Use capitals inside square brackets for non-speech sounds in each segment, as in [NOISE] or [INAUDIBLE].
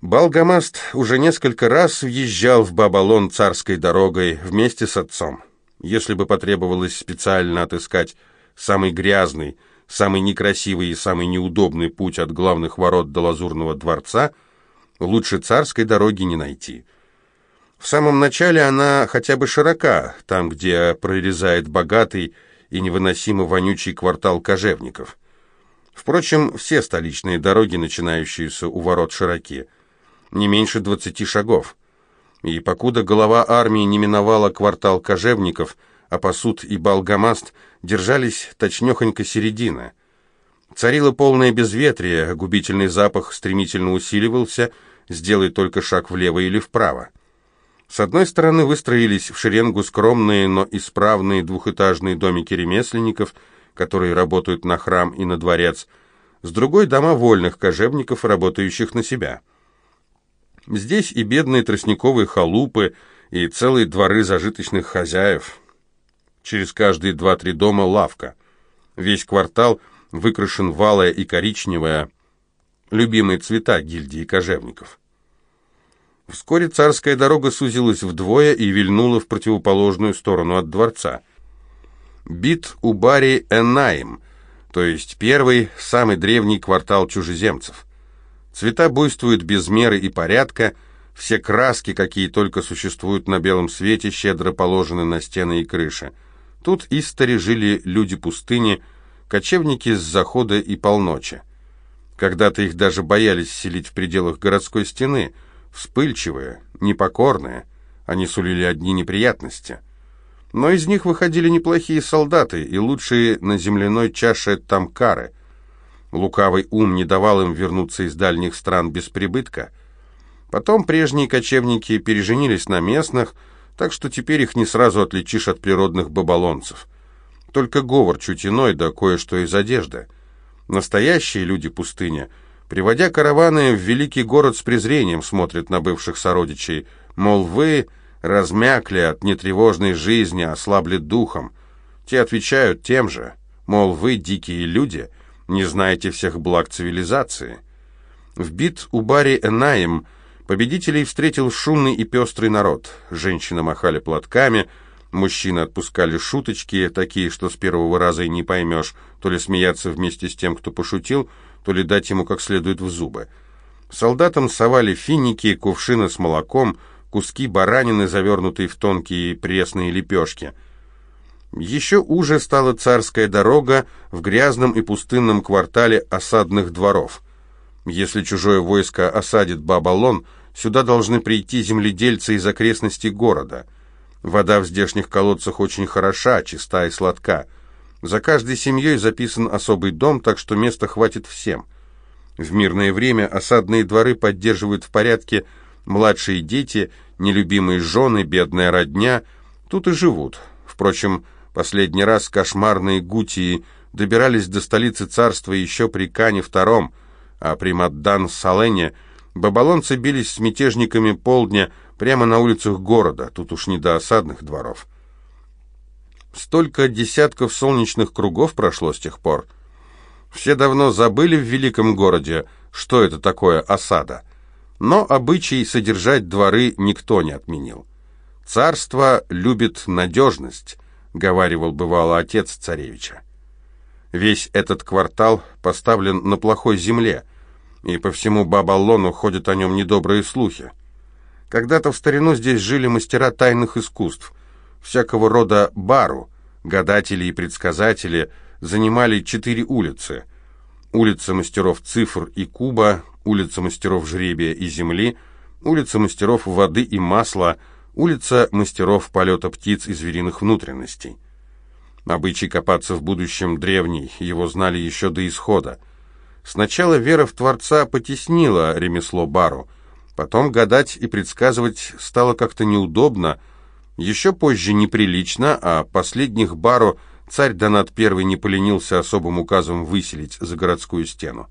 Балгамаст уже несколько раз въезжал в Бабалон царской дорогой вместе с отцом. Если бы потребовалось специально отыскать самый грязный, самый некрасивый и самый неудобный путь от главных ворот до Лазурного дворца, лучше царской дороги не найти. В самом начале она хотя бы широка, там, где прорезает богатый и невыносимо вонючий квартал кожевников. Впрочем, все столичные дороги, начинающиеся у ворот, широки, не меньше двадцати шагов. И покуда голова армии не миновала квартал кожевников, а посуд и Балгамаст держались точнёхонько середины. Царило полное безветрие, губительный запах стремительно усиливался, сделай только шаг влево или вправо. С одной стороны выстроились в шеренгу скромные, но исправные двухэтажные домики ремесленников, которые работают на храм и на дворец, с другой – дома вольных кожевников, работающих на себя. Здесь и бедные тростниковые халупы, и целые дворы зажиточных хозяев. Через каждые два-три дома лавка. Весь квартал выкрашен валая и коричневая, любимые цвета гильдии кожевников. Вскоре царская дорога сузилась вдвое и вильнула в противоположную сторону от дворца. Бит у Бари Энаим, то есть первый, самый древний квартал чужеземцев. Цвета буйствуют без меры и порядка, все краски, какие только существуют на белом свете, щедро положены на стены и крыши. Тут истори жили люди пустыни, кочевники с захода и полночи. Когда-то их даже боялись селить в пределах городской стены – вспыльчивые, непокорные, они сулили одни неприятности. Но из них выходили неплохие солдаты и лучшие на земляной чаше тамкары. Лукавый ум не давал им вернуться из дальних стран без прибытка. Потом прежние кочевники переженились на местных, так что теперь их не сразу отличишь от природных бабалонцев. Только говор чуть иной, да кое-что из одежды. Настоящие люди пустыни — Приводя караваны в великий город с презрением смотрят на бывших сородичей, мол, вы размякли от нетревожной жизни, ослабли духом. Те отвечают тем же, мол, вы, дикие люди, не знаете всех благ цивилизации. В бит у Бари Энаем победителей встретил шумный и пестрый народ. Женщины махали платками, мужчины отпускали шуточки, такие, что с первого раза и не поймешь, то ли смеяться вместе с тем, кто пошутил, то ли дать ему как следует в зубы. Солдатам совали финики, кувшины с молоком, куски баранины, завернутые в тонкие пресные лепешки. Еще уже стала царская дорога в грязном и пустынном квартале осадных дворов. Если чужое войско осадит Бабалон, сюда должны прийти земледельцы из окрестностей города. Вода в здешних колодцах очень хороша, чиста и сладка – за каждой семьей записан особый дом, так что места хватит всем. В мирное время осадные дворы поддерживают в порядке младшие дети, нелюбимые жены, бедная родня. Тут и живут. Впрочем, последний раз кошмарные гутии добирались до столицы царства еще при Кане II, а при Маддан-Салене бабалонцы бились с мятежниками полдня прямо на улицах города, тут уж не до осадных дворов. Столько десятков солнечных кругов прошло с тех пор. Все давно забыли в великом городе, что это такое осада. Но обычай содержать дворы никто не отменил. «Царство любит надежность», — говаривал бывало отец царевича. Весь этот квартал поставлен на плохой земле, и по всему Бабалону ходят о нем недобрые слухи. Когда-то в старину здесь жили мастера тайных искусств, всякого рода бару, гадатели и предсказатели занимали четыре улицы. Улица мастеров цифр и куба, улица мастеров жребия и земли, улица мастеров воды и масла, улица мастеров полета птиц и звериных внутренностей. Обычай копаться в будущем древний, его знали еще до исхода. Сначала вера в Творца потеснила ремесло бару, потом гадать и предсказывать стало как-то неудобно, еще позже неприлично, а последних бару царь Донат I не поленился особым указом выселить за городскую стену.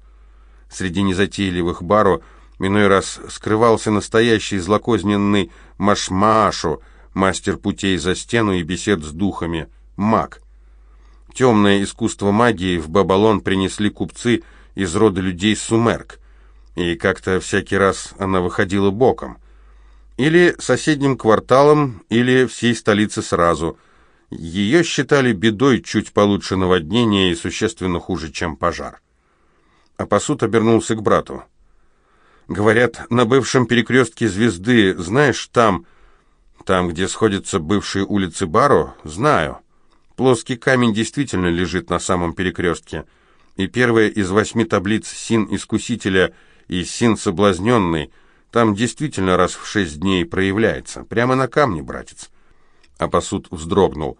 Среди незатейливых бару иной раз скрывался настоящий злокозненный Машмаашу, мастер путей за стену и бесед с духами, маг. Темное искусство магии в Бабалон принесли купцы из рода людей Сумерк. и как-то всякий раз она выходила боком. Или соседним кварталом, или всей столице сразу. Ее считали бедой чуть получше наводнения и существенно хуже, чем пожар. А посуд обернулся к брату. «Говорят, на бывшем перекрестке звезды, знаешь, там, там, где сходятся бывшие улицы Баро, знаю. Плоский камень действительно лежит на самом перекрестке, и первая из восьми таблиц Син-Искусителя и Син-Соблазненный там действительно раз в шесть дней проявляется, прямо на камне, братец». А посуд вздрогнул.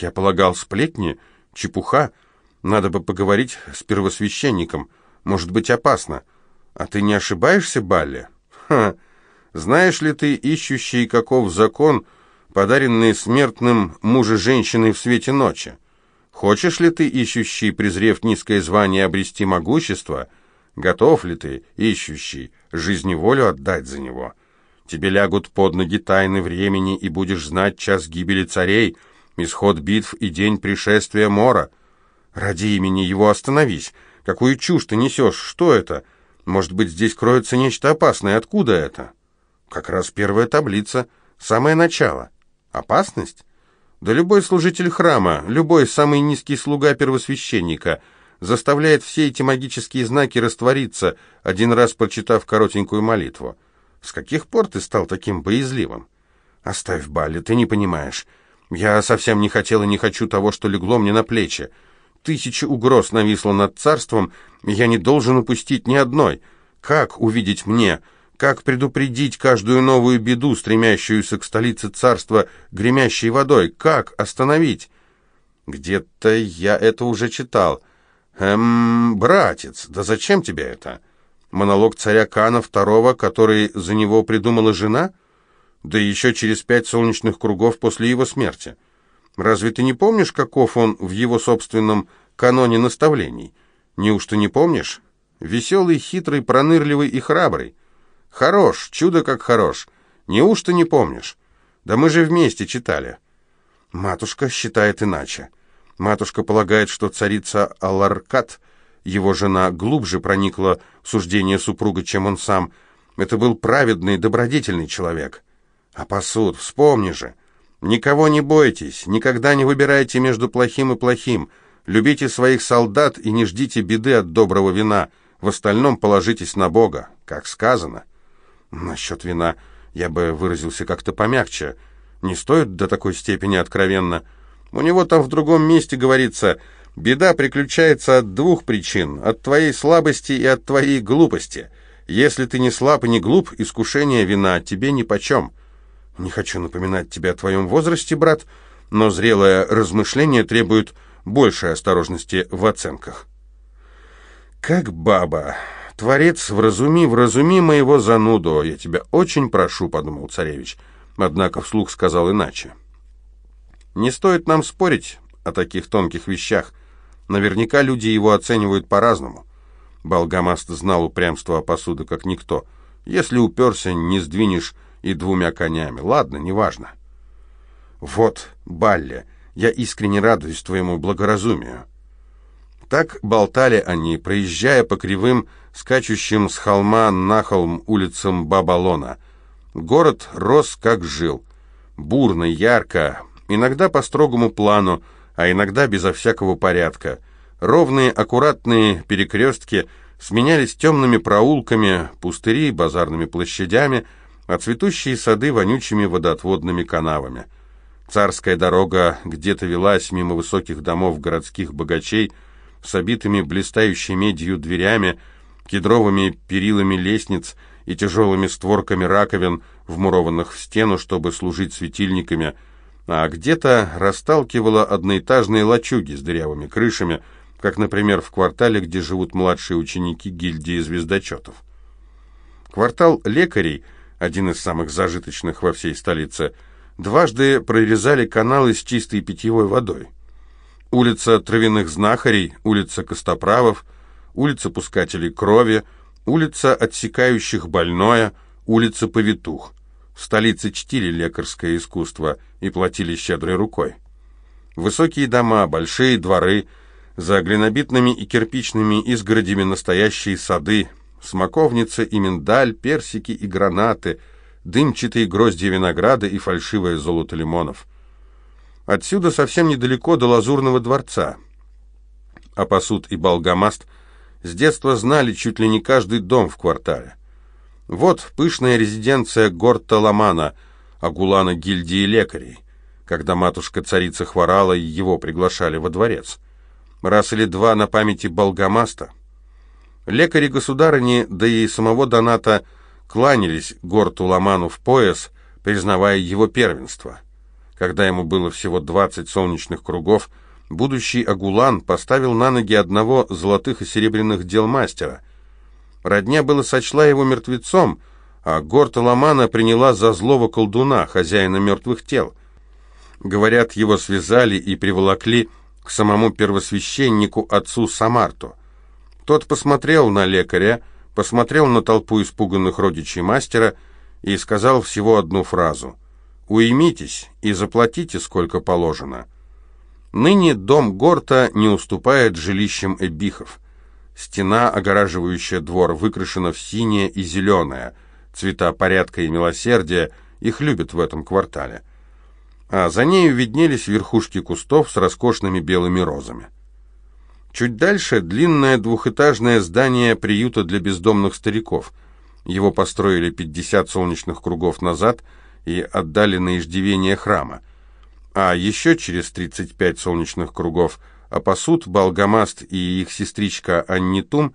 «Я полагал, сплетни? Чепуха? Надо бы поговорить с первосвященником». Может быть опасно. А ты не ошибаешься, Балли? Ха! Знаешь ли ты, ищущий каков закон, подаренный смертным мужа-женщиной в свете ночи? Хочешь ли ты, ищущий, презрев низкое звание, обрести могущество? Готов ли ты, ищущий, жизни волю отдать за него? Тебе лягут под ноги тайны времени, и будешь знать час гибели царей, исход битв и день пришествия Мора. Ради имени его остановись, Какую чушь ты несешь? Что это? Может быть, здесь кроется нечто опасное. Откуда это? Как раз первая таблица. Самое начало. Опасность? Да любой служитель храма, любой самый низкий слуга первосвященника заставляет все эти магические знаки раствориться, один раз прочитав коротенькую молитву. С каких пор ты стал таким боязливым? Оставь, Балли, ты не понимаешь. Я совсем не хотел и не хочу того, что легло мне на плечи. Тысяча угроз нависло над царством, я не должен упустить ни одной. Как увидеть мне? Как предупредить каждую новую беду, стремящуюся к столице царства, гремящей водой? Как остановить? Где-то я это уже читал. Эм, братец, да зачем тебе это? Монолог царя Кана II, который за него придумала жена? Да еще через пять солнечных кругов после его смерти. Разве ты не помнишь, каков он в его собственном каноне наставлений? Неужто не помнишь? Веселый, хитрый, пронырливый и храбрый. Хорош, чудо как хорош. Неужто не помнишь? Да мы же вместе читали. Матушка считает иначе. Матушка полагает, что царица Аларкат, его жена, глубже проникла в суждение супруга, чем он сам. Это был праведный, добродетельный человек. А посуд, вспомни же, Никого не бойтесь, никогда не выбирайте между плохим и плохим. Любите своих солдат и не ждите беды от доброго вина. В остальном положитесь на Бога, как сказано. Насчет вина я бы выразился как-то помягче. Не стоит до такой степени откровенно. У него там в другом месте говорится, беда приключается от двух причин, от твоей слабости и от твоей глупости. Если ты не слаб и не глуп, искушение вина тебе нипочем. Не хочу напоминать тебе о твоем возрасте, брат, но зрелое размышление требует большей осторожности в оценках. Как баба. Творец, вразуми, вразуми моего зануду. Я тебя очень прошу, подумал царевич, однако вслух сказал иначе. Не стоит нам спорить о таких тонких вещах. Наверняка люди его оценивают по-разному. Балгамаст знал упрямство посуды как никто. Если уперся, не сдвинешь и двумя конями. Ладно, неважно. Вот, Балли, я искренне радуюсь твоему благоразумию. Так болтали они, проезжая по кривым, скачущим с холма на холм улицам Бабалона. Город рос как жил. Бурно, ярко, иногда по строгому плану, а иногда безо всякого порядка. Ровные, аккуратные перекрестки сменялись темными проулками, пустыри, базарными площадями — а цветущие сады вонючими водоотводными канавами. Царская дорога где-то велась мимо высоких домов городских богачей с обитыми блистающей медью дверями, кедровыми перилами лестниц и тяжелыми створками раковин, вмурованных в стену, чтобы служить светильниками, а где-то расталкивала одноэтажные лачуги с дырявыми крышами, как, например, в квартале, где живут младшие ученики гильдии звездочетов. Квартал лекарей – один из самых зажиточных во всей столице, дважды прорезали каналы с чистой питьевой водой. Улица травяных знахарей, улица костоправов, улица пускателей крови, улица отсекающих больное, улица повитух. В столице чтили лекарское искусство и платили щедрой рукой. Высокие дома, большие дворы, за глинобитными и кирпичными изгородями настоящие сады, Смоковница и миндаль, персики и гранаты, дымчатые грозди винограда и фальшивое золото лимонов. Отсюда совсем недалеко до Лазурного дворца. Апасуд и Балгамаст с детства знали чуть ли не каждый дом в квартале. Вот пышная резиденция Горта Ламана, Агулана гильдии лекарей. Когда матушка-царица хворала, его приглашали во дворец. Раз или два на памяти Болгамаста. Лекари государыни, да и самого Доната, кланялись Горту Ламану в пояс, признавая его первенство. Когда ему было всего двадцать солнечных кругов, будущий Агулан поставил на ноги одного золотых и серебряных дел мастера. Родня было сочла его мертвецом, а Горта Ламана приняла за злого колдуна, хозяина мертвых тел. Говорят, его связали и приволокли к самому первосвященнику отцу Самарту. Тот посмотрел на лекаря, посмотрел на толпу испуганных родичей мастера и сказал всего одну фразу «Уймитесь и заплатите, сколько положено». Ныне дом Горта не уступает жилищам эбихов. Стена, огораживающая двор, выкрашена в синее и зеленое. Цвета порядка и милосердия их любят в этом квартале а за нею виднелись верхушки кустов с роскошными белыми розами. Чуть дальше длинное двухэтажное здание приюта для бездомных стариков. Его построили 50 солнечных кругов назад и отдали на иждивение храма. А еще через 35 солнечных кругов Апасут, Балгамаст и их сестричка Аннитум,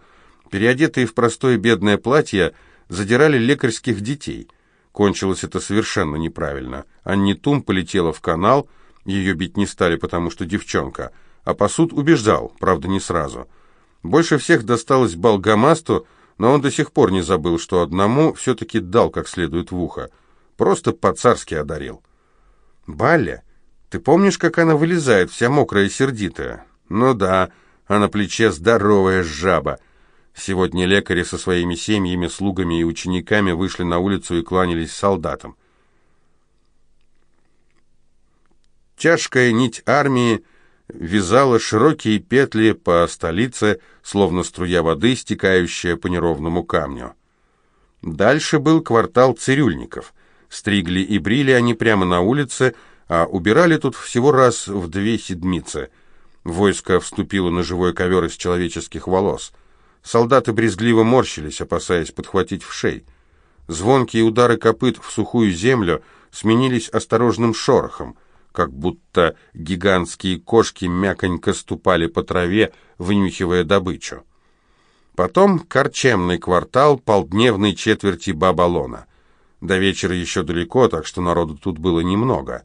переодетые в простое бедное платье, задирали лекарских детей – Кончилось это совершенно неправильно. Анни Тум полетела в канал, ее бить не стали, потому что девчонка, а посуд убеждал, правда, не сразу. Больше всех досталось Балгамасту, но он до сих пор не забыл, что одному все-таки дал как следует в ухо. Просто по-царски одарил. «Балля, ты помнишь, как она вылезает, вся мокрая и сердитая?» «Ну да, а на плече здоровая жаба». Сегодня лекари со своими семьями, слугами и учениками вышли на улицу и кланялись солдатам. Тяжкая нить армии вязала широкие петли по столице, словно струя воды, стекающая по неровному камню. Дальше был квартал цирюльников. Стригли и брили они прямо на улице, а убирали тут всего раз в две седмицы. Войско вступило на живой ковер из человеческих волос — Солдаты брезгливо морщились, опасаясь подхватить в шей. Звонкие удары копыт в сухую землю сменились осторожным шорохом, как будто гигантские кошки мяконько ступали по траве, вынюхивая добычу. Потом корчемный квартал полдневной четверти Бабалона. До вечера еще далеко, так что народу тут было немного.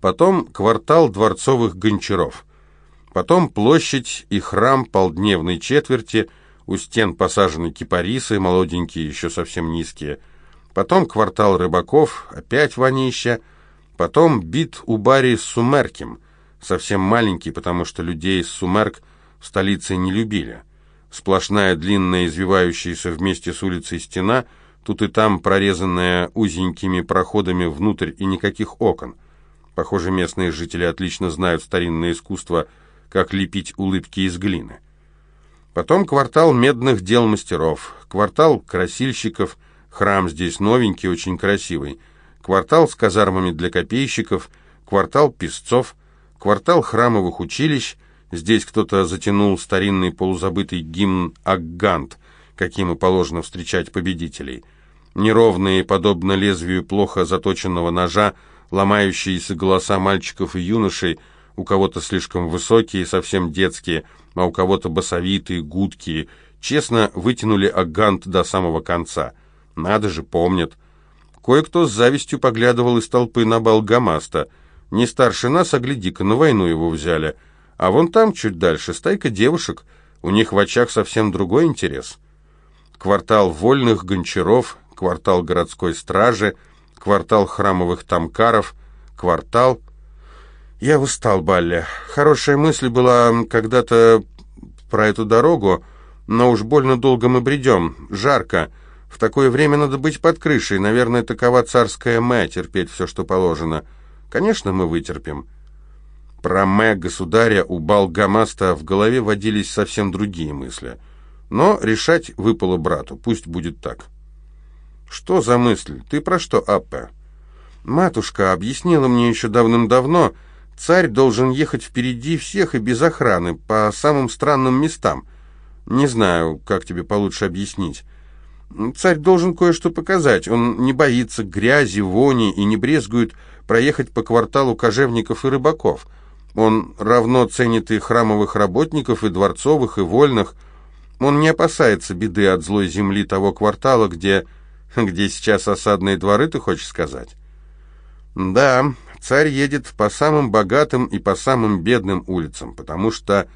Потом квартал дворцовых гончаров — Потом площадь и храм полдневной четверти, у стен посажены кипарисы, молоденькие, еще совсем низкие. Потом квартал рыбаков, опять вонища. Потом бит у Барри с Сумерким, совсем маленький, потому что людей из Сумерк в столице не любили. Сплошная длинная, извивающаяся вместе с улицей стена, тут и там прорезанная узенькими проходами внутрь и никаких окон. Похоже, местные жители отлично знают старинное искусство – как лепить улыбки из глины. Потом квартал медных дел мастеров, квартал красильщиков, храм здесь новенький, очень красивый, квартал с казармами для копейщиков, квартал песцов, квартал храмовых училищ, здесь кто-то затянул старинный полузабытый гимн «Аггант», каким и положено встречать победителей. Неровные, подобно лезвию плохо заточенного ножа, ломающиеся голоса мальчиков и юношей – у кого-то слишком высокие, совсем детские, а у кого-то басовитые, гудкие. Честно, вытянули агант до самого конца. Надо же, помнят. Кое-кто с завистью поглядывал из толпы на Балгамаста. Не старше нас, а гляди-ка, на войну его взяли. А вон там, чуть дальше, стайка девушек. У них в очах совсем другой интерес. Квартал вольных гончаров, квартал городской стражи, квартал храмовых тамкаров, квартал... «Я устал, Балли. Хорошая мысль была когда-то про эту дорогу, но уж больно долго мы бредем. Жарко. В такое время надо быть под крышей. Наверное, такова царская мэ, терпеть все, что положено. Конечно, мы вытерпим». Про мэ государя у Балгамаста в голове водились совсем другие мысли. Но решать выпало брату, пусть будет так. Что за мысль? Ты про что, Аппе? Матушка объяснила мне еще давным-давно, царь должен ехать впереди всех и без охраны, по самым странным местам. Не знаю, как тебе получше объяснить. Царь должен кое-что показать. Он не боится грязи, вони и не брезгует проехать по кварталу кожевников и рыбаков. Он равно ценит и храмовых работников, и дворцовых, и вольных. Он не опасается беды от злой земли того квартала, где... [LAUGHS] где сейчас осадные дворы, ты хочешь сказать? Да, царь едет по самым богатым и по самым бедным улицам, потому что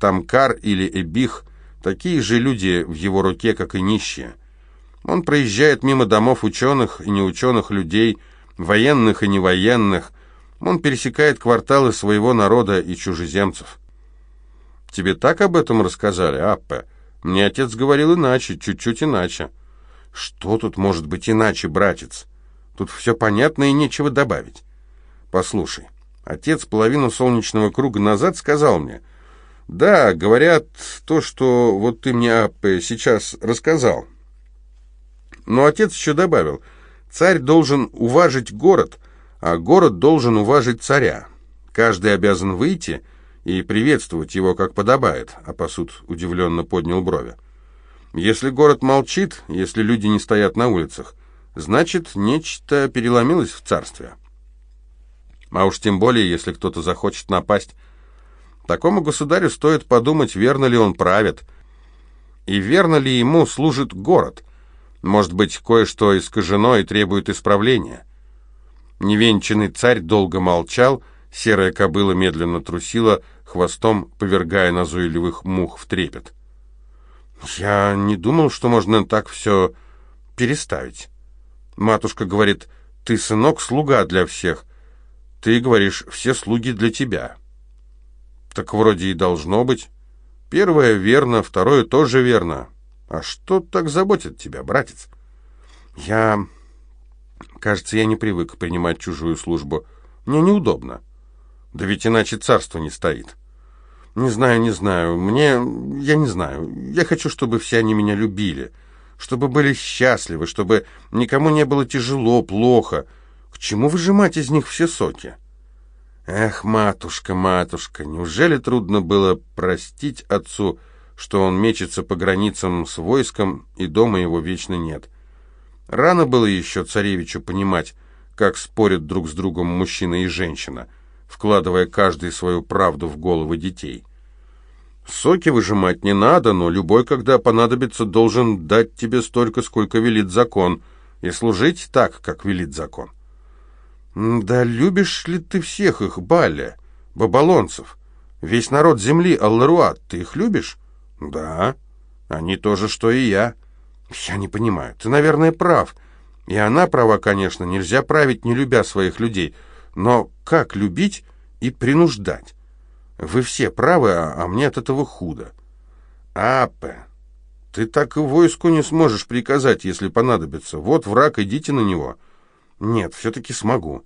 Тамкар или Эбих — такие же люди в его руке, как и нищие. Он проезжает мимо домов ученых и неученых людей, военных и невоенных. Он пересекает кварталы своего народа и чужеземцев. Тебе так об этом рассказали, Аппе? Мне отец говорил иначе, чуть-чуть иначе. Что тут может быть иначе, братец? Тут все понятно и нечего добавить. Послушай, отец половину солнечного круга назад сказал мне, «Да, говорят то, что вот ты мне, Аппе, сейчас рассказал». Но отец еще добавил, царь должен уважить город, а город должен уважить царя. Каждый обязан выйти и приветствовать его, как подобает, а посуд удивленно поднял брови. Если город молчит, если люди не стоят на улицах, значит, нечто переломилось в царстве. А уж тем более, если кто-то захочет напасть. Такому государю стоит подумать, верно ли он правит, и верно ли ему служит город – может быть, кое-что искажено и требует исправления. Невенчанный царь долго молчал, серая кобыла медленно трусила, хвостом повергая назойливых мух в трепет. «Я не думал, что можно так все переставить. Матушка говорит, ты, сынок, слуга для всех. Ты говоришь, все слуги для тебя». «Так вроде и должно быть. Первое верно, второе тоже верно. «А что так заботит тебя, братец?» «Я... Кажется, я не привык принимать чужую службу. Мне неудобно. Да ведь иначе царство не стоит. Не знаю, не знаю. Мне... Я не знаю. Я хочу, чтобы все они меня любили, чтобы были счастливы, чтобы никому не было тяжело, плохо. К чему выжимать из них все соки?» «Эх, матушка, матушка, неужели трудно было простить отцу...» что он мечется по границам с войском, и дома его вечно нет. Рано было еще царевичу понимать, как спорят друг с другом мужчина и женщина, вкладывая каждый свою правду в головы детей. Соки выжимать не надо, но любой, когда понадобится, должен дать тебе столько, сколько велит закон, и служить так, как велит закон. Да любишь ли ты всех их, Баля, бабалонцев? Весь народ земли, Алларуат, ты их любишь? «Да, они тоже, что и я». «Я не понимаю. Ты, наверное, прав. И она права, конечно. Нельзя править, не любя своих людей. Но как любить и принуждать? Вы все правы, а, а мне от этого худо». «Апе, ты так и войску не сможешь приказать, если понадобится. Вот враг, идите на него». «Нет, все-таки смогу».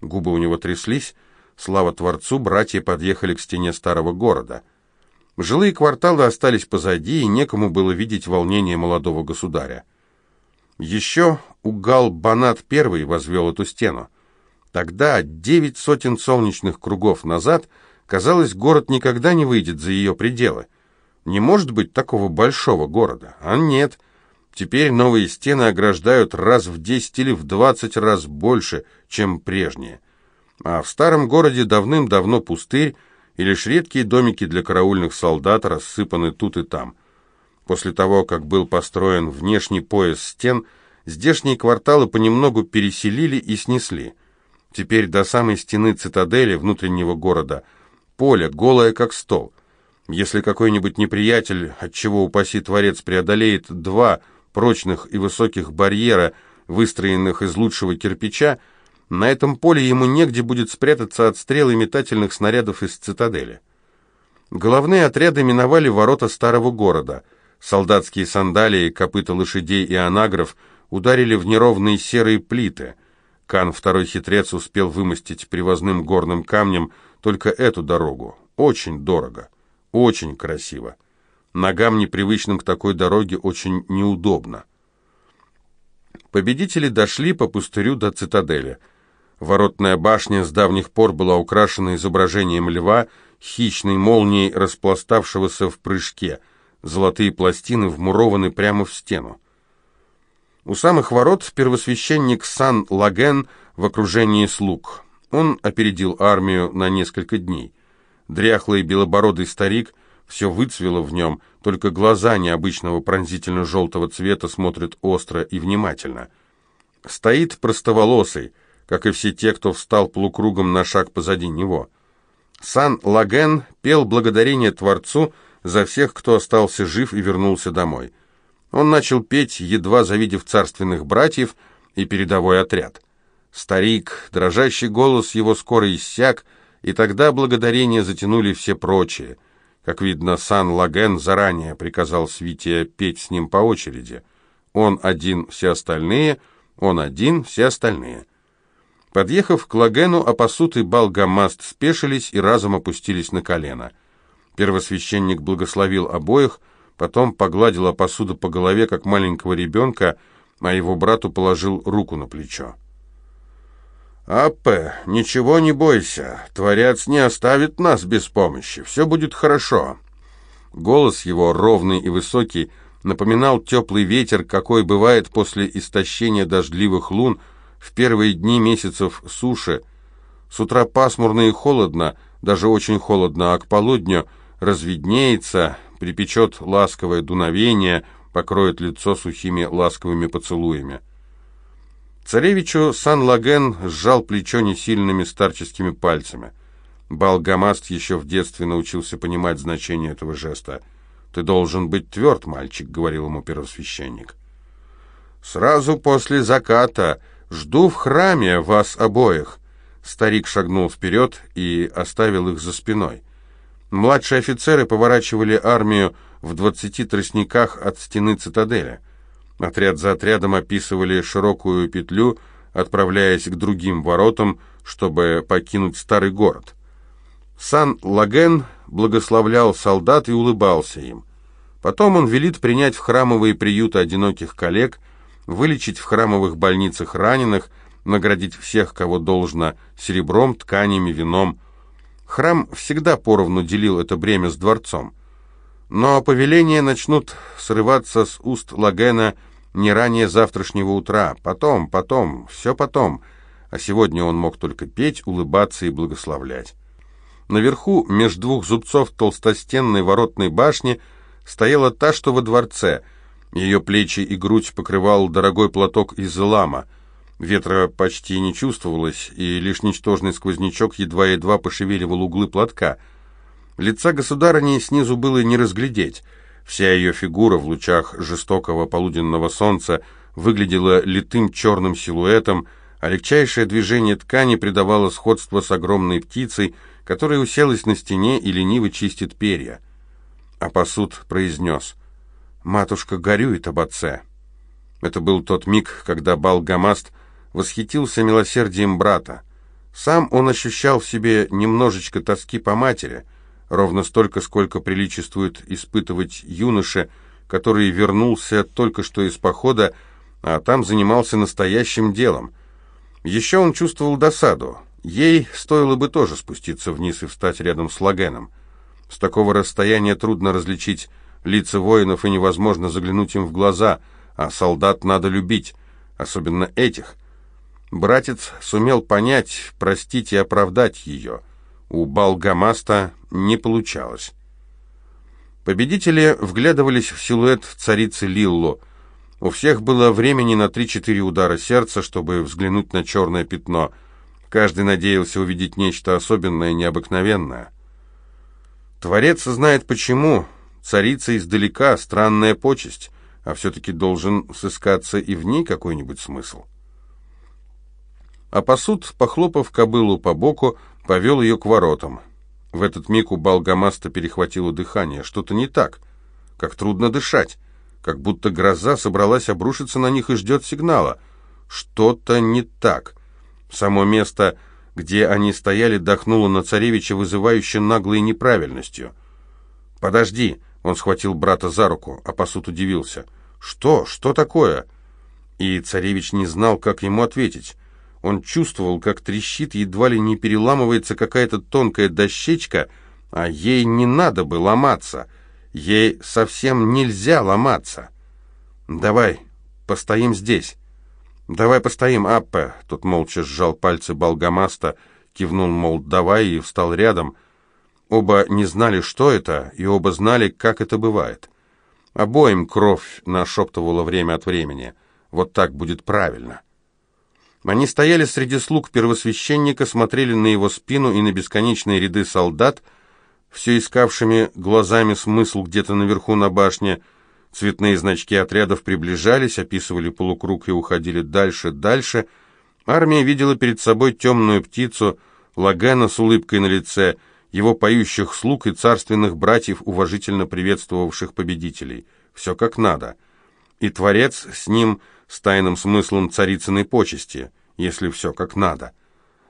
Губы у него тряслись. Слава Творцу, братья подъехали к стене старого города — Жилые кварталы остались позади, и некому было видеть волнение молодого государя. Еще Угал-Банат I возвел эту стену. Тогда, девять сотен солнечных кругов назад, казалось, город никогда не выйдет за ее пределы. Не может быть такого большого города, а нет. Теперь новые стены ограждают раз в десять или в двадцать раз больше, чем прежние. А в старом городе давным-давно пустырь, и лишь редкие домики для караульных солдат рассыпаны тут и там. После того, как был построен внешний пояс стен, здешние кварталы понемногу переселили и снесли. Теперь до самой стены цитадели внутреннего города поле, голое как стол. Если какой-нибудь неприятель, от чего упаси Творец, преодолеет два прочных и высоких барьера, выстроенных из лучшего кирпича, на этом поле ему негде будет спрятаться от стрел и метательных снарядов из цитадели. Головные отряды миновали ворота старого города. Солдатские сандалии, копыта лошадей и анагров ударили в неровные серые плиты. Кан, второй хитрец, успел вымостить привозным горным камнем только эту дорогу. Очень дорого, очень красиво. Ногам, непривычным к такой дороге, очень неудобно. Победители дошли по пустырю до цитадели. Воротная башня с давних пор была украшена изображением льва, хищной молнией, распластавшегося в прыжке. Золотые пластины вмурованы прямо в стену. У самых ворот первосвященник Сан-Лаген в окружении слуг. Он опередил армию на несколько дней. Дряхлый белобородый старик, все выцвело в нем, только глаза необычного пронзительно-желтого цвета смотрят остро и внимательно. Стоит простоволосый, как и все те, кто встал полукругом на шаг позади него. Сан-Лаген пел благодарение Творцу за всех, кто остался жив и вернулся домой. Он начал петь, едва завидев царственных братьев и передовой отряд. Старик, дрожащий голос его скоро иссяк, и тогда благодарение затянули все прочие. Как видно, Сан-Лаген заранее приказал Свите петь с ним по очереди. Он один, все остальные, он один, все остальные. Подъехав к Лагену, Апасут и Балгамаст спешились и разом опустились на колено. Первосвященник благословил обоих, потом погладил Апасуда по голове, как маленького ребенка, а его брату положил руку на плечо. «Аппе, ничего не бойся, Творец не оставит нас без помощи, все будет хорошо». Голос его, ровный и высокий, напоминал теплый ветер, какой бывает после истощения дождливых лун в первые дни месяцев суши. С утра пасмурно и холодно, даже очень холодно, а к полудню разведнеется, припечет ласковое дуновение, покроет лицо сухими ласковыми поцелуями. Царевичу Сан-Лаген сжал плечо несильными старческими пальцами. Балгамаст еще в детстве научился понимать значение этого жеста. «Ты должен быть тверд, мальчик», — говорил ему первосвященник. «Сразу после заката жду в храме вас обоих». Старик шагнул вперед и оставил их за спиной. Младшие офицеры поворачивали армию в двадцати тростниках от стены цитадели. Отряд за отрядом описывали широкую петлю, отправляясь к другим воротам, чтобы покинуть старый город. Сан-Лаген благословлял солдат и улыбался им. Потом он велит принять в храмовые приюты одиноких коллег, вылечить в храмовых больницах раненых, наградить всех, кого должно, серебром, тканями, вином. Храм всегда поровну делил это бремя с дворцом. Но повеления начнут срываться с уст Лагена не ранее завтрашнего утра. Потом, потом, все потом. А сегодня он мог только петь, улыбаться и благословлять. Наверху, меж двух зубцов толстостенной воротной башни, стояла та, что во дворце. Ее плечи и грудь покрывал дорогой платок из лама. Ветра почти не чувствовалось, и лишь ничтожный сквознячок едва-едва пошевеливал углы платка. Лица государыни снизу было не разглядеть — Вся ее фигура в лучах жестокого полуденного солнца выглядела литым черным силуэтом, а легчайшее движение ткани придавало сходство с огромной птицей, которая уселась на стене и лениво чистит перья. А посуд произнес «Матушка горюет об отце». Это был тот миг, когда Балгамаст восхитился милосердием брата. Сам он ощущал в себе немножечко тоски по матери — ровно столько, сколько приличествует испытывать юноше, который вернулся только что из похода, а там занимался настоящим делом. Еще он чувствовал досаду. Ей стоило бы тоже спуститься вниз и встать рядом с Лагеном. С такого расстояния трудно различить лица воинов и невозможно заглянуть им в глаза, а солдат надо любить, особенно этих. Братец сумел понять, простить и оправдать ее. У Балгамаста не получалось. Победители вглядывались в силуэт царицы Лилло. У всех было времени на три-четыре удара сердца, чтобы взглянуть на черное пятно. Каждый надеялся увидеть нечто особенное, необыкновенное. Творец знает почему. Царица издалека, странная почесть, а все-таки должен сыскаться и в ней какой-нибудь смысл. А посуд, похлопав кобылу по боку, повел ее к воротам. В этот миг у Балгамаста перехватило дыхание. Что-то не так. Как трудно дышать. Как будто гроза собралась обрушиться на них и ждет сигнала. Что-то не так. Само место, где они стояли, дохнуло на царевича, вызывающе наглой неправильностью. «Подожди!» Он схватил брата за руку, а посуд удивился. «Что? Что такое?» И царевич не знал, как ему ответить. Он чувствовал, как трещит, едва ли не переламывается какая-то тонкая дощечка, а ей не надо бы ломаться. Ей совсем нельзя ломаться. «Давай, постоим здесь». «Давай постоим, Аппе!» Тот молча сжал пальцы Болгамаста, кивнул, мол, «давай» и встал рядом. Оба не знали, что это, и оба знали, как это бывает. Обоим кровь нашептывала время от времени. Вот так будет правильно. Они стояли среди слуг первосвященника, смотрели на его спину и на бесконечные ряды солдат, все искавшими глазами смысл где-то наверху на башне. Цветные значки отрядов приближались, описывали полукруг и уходили дальше, дальше. Армия видела перед собой темную птицу, Лагена с улыбкой на лице, его поющих слуг и царственных братьев, уважительно приветствовавших победителей. Все как надо. И Творец с ним с тайным смыслом царицыной почести, если все как надо.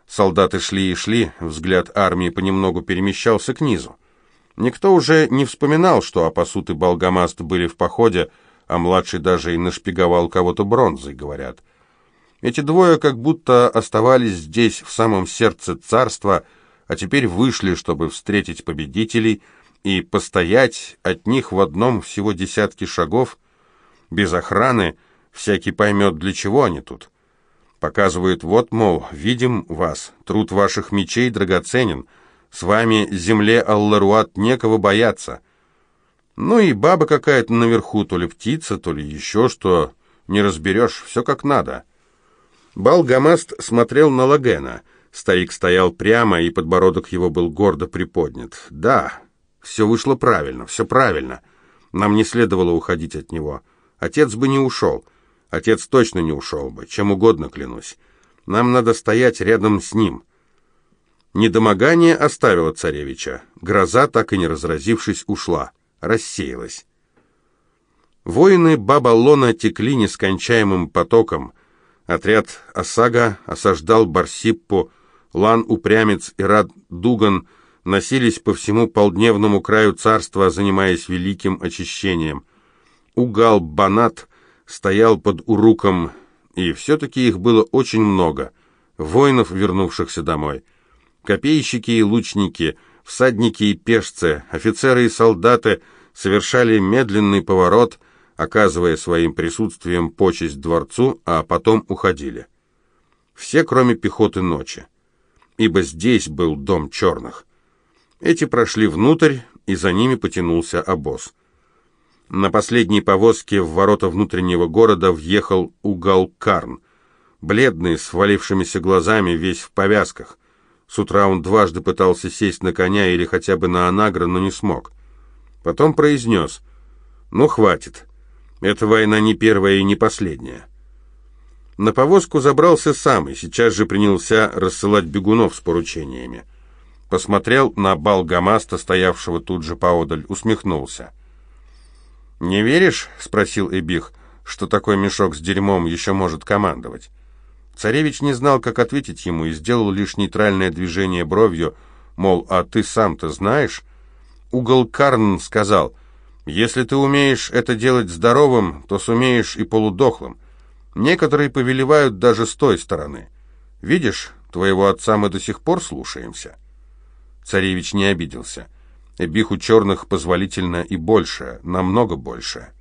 Солдаты шли и шли, взгляд армии понемногу перемещался к низу. Никто уже не вспоминал, что Апасут и Болгамаст были в походе, а младший даже и нашпиговал кого-то бронзой, говорят. Эти двое как будто оставались здесь, в самом сердце царства, а теперь вышли, чтобы встретить победителей и постоять от них в одном всего десятки шагов, без охраны, Всякий поймет, для чего они тут. Показывают, вот, мол, видим вас, труд ваших мечей драгоценен, с вами, земле Алларуат, некого бояться. Ну и баба какая-то наверху, то ли птица, то ли еще что, не разберешь, все как надо. Балгамаст смотрел на Лагена. Старик стоял прямо, и подбородок его был гордо приподнят. Да, все вышло правильно, все правильно. Нам не следовало уходить от него. Отец бы не ушел. Отец точно не ушел бы, чем угодно клянусь. Нам надо стоять рядом с ним. Недомогание оставило царевича. Гроза, так и не разразившись, ушла, рассеялась. Воины Бабалона текли нескончаемым потоком. Отряд Осага осаждал Барсиппу, Лан-Упрямец и Рад-Дуган носились по всему полдневному краю царства, занимаясь великим очищением. Угал-Банат стоял под Уруком, и все-таки их было очень много, воинов, вернувшихся домой. Копейщики и лучники, всадники и пешцы, офицеры и солдаты совершали медленный поворот, оказывая своим присутствием почесть дворцу, а потом уходили. Все, кроме пехоты ночи, ибо здесь был дом черных. Эти прошли внутрь, и за ними потянулся обоз. На последней повозке в ворота внутреннего города въехал Угал Карн, бледный, с валившимися глазами, весь в повязках. С утра он дважды пытался сесть на коня или хотя бы на анагра, но не смог. Потом произнес, «Ну, хватит. Эта война не первая и не последняя». На повозку забрался сам и сейчас же принялся рассылать бегунов с поручениями. Посмотрел на бал Гамаста, стоявшего тут же поодаль, усмехнулся. «Не веришь?» — спросил Эбих, что такой мешок с дерьмом еще может командовать. Царевич не знал, как ответить ему, и сделал лишь нейтральное движение бровью, мол, «А ты сам-то знаешь?» Угол Карн сказал, «Если ты умеешь это делать здоровым, то сумеешь и полудохлым. Некоторые повелевают даже с той стороны. Видишь, твоего отца мы до сих пор слушаемся». Царевич не обиделся. Эбиху черных позволительно и больше, намного больше.